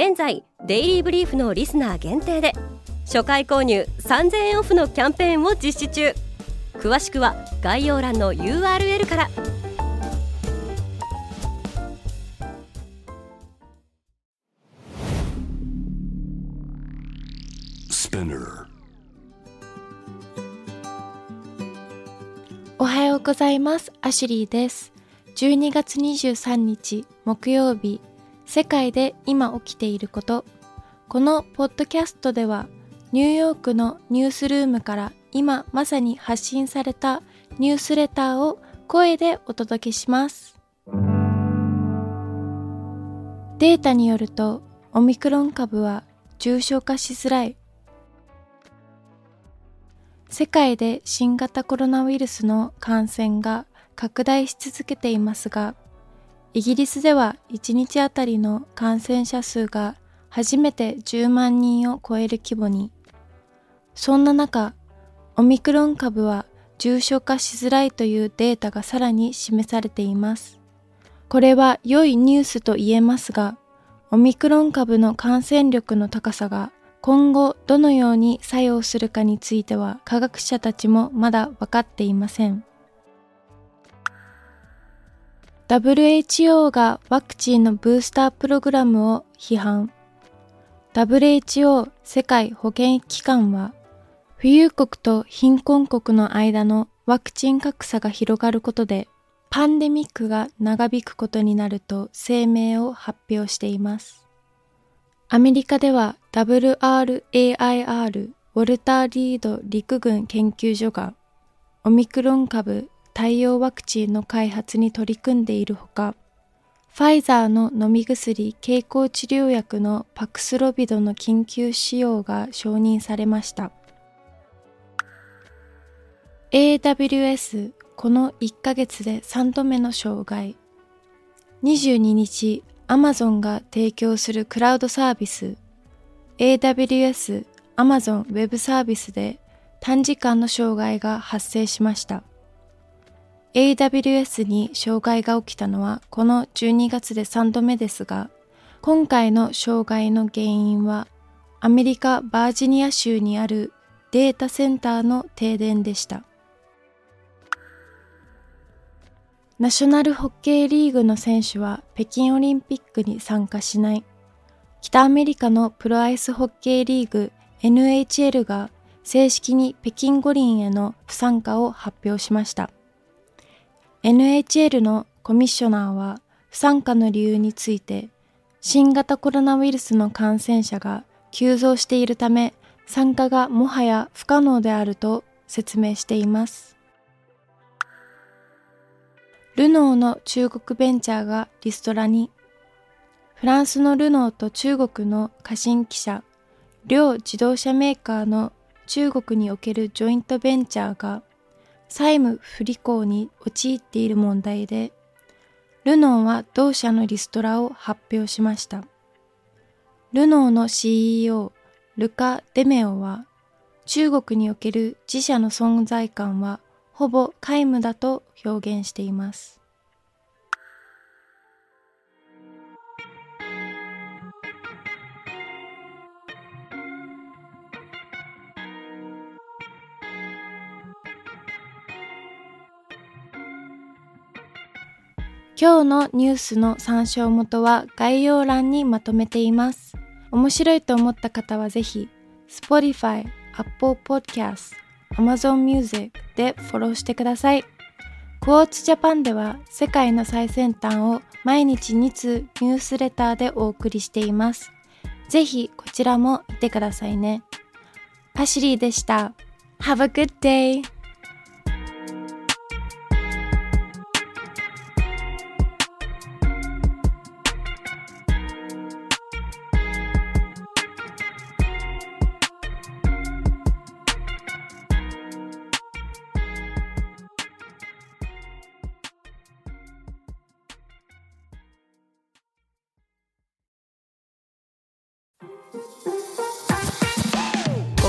現在デイリーブリーフのリスナー限定で初回購入3000円オフのキャンペーンを実施中。詳しくは概要欄の URL から。おはようございます。アシュリーです。12月23日木曜日世界で今起きていること。このポッドキャストではニューヨークのニュースルームから今まさに発信されたニュースレターを声でお届けします。データによるとオミクロン株は重症化しづらい。世界で新型コロナウイルスの感染が拡大し続けていますがイギリスでは1日あたりの感染者数が初めて10万人を超える規模に。そんな中、オミクロン株は重症化しづらいというデータがさらに示されています。これは良いニュースと言えますが、オミクロン株の感染力の高さが今後どのように作用するかについては科学者たちもまだ分かっていません。WHO がワクチンのブースタープログラムを批判。WHO 世界保健機関は、富裕国と貧困国の間のワクチン格差が広がることで、パンデミックが長引くことになると声明を発表しています。アメリカでは WRAIR ウォルター・リード陸軍研究所がオミクロン株対応ワクチンの開発に取り組んでいるほか、ファイザーの飲み薬経口治療薬のパクスロビドの緊急使用が承認されました。AWS この1ヶ月で3度目の障害。22日、Amazon が提供するクラウドサービス AWS Amazon Web サービスで短時間の障害が発生しました。AWS に障害が起きたのはこの12月で3度目ですが、今回の障害の原因はアメリカ・バージニア州にあるデータセンターの停電でした。ナショナルホッケーリーグの選手は北京オリンピックに参加しない。北アメリカのプロアイスホッケーリーグ NHL が正式に北京五輪への不参加を発表しました。NHL のコミッショナーは不参加の理由について新型コロナウイルスの感染者が急増しているため参加がもはや不可能であると説明しています。ルノーの中国ベンチャーがリストラにフランスのルノーと中国の過信記者両自動車メーカーの中国におけるジョイントベンチャーが債務不履行に陥っている問題で、ルノーは同社のリストラを発表しました。ルノーの CEO、ルカ・デメオは、中国における自社の存在感はほぼ皆無だと表現しています。今日のニュースの参照元は概要欄にまとめています。面白いと思った方はぜひ Spotify、Apple Podcast、Amazon Music でフォローしてください。クォーツジャパンでは世界の最先端を毎日2通ニュースレターでお送りしています。ぜひこちらも見てくださいね。パシリーでした。Have a good day!